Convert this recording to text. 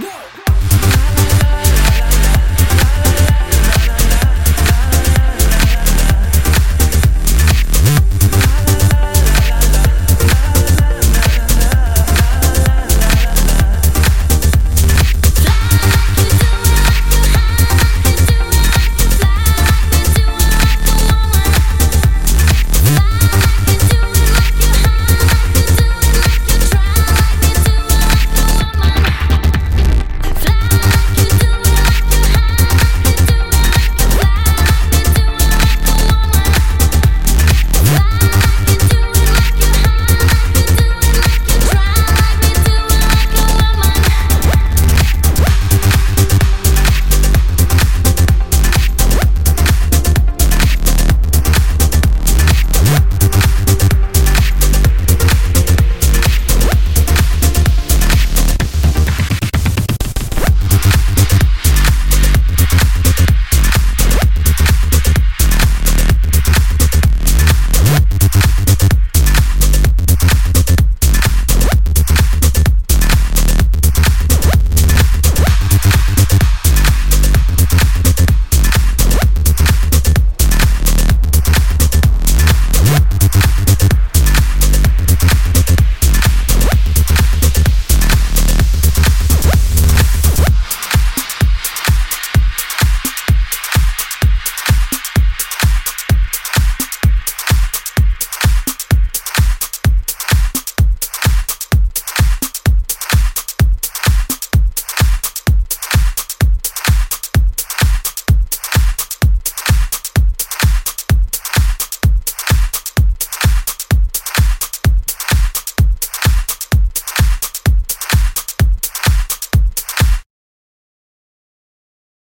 No!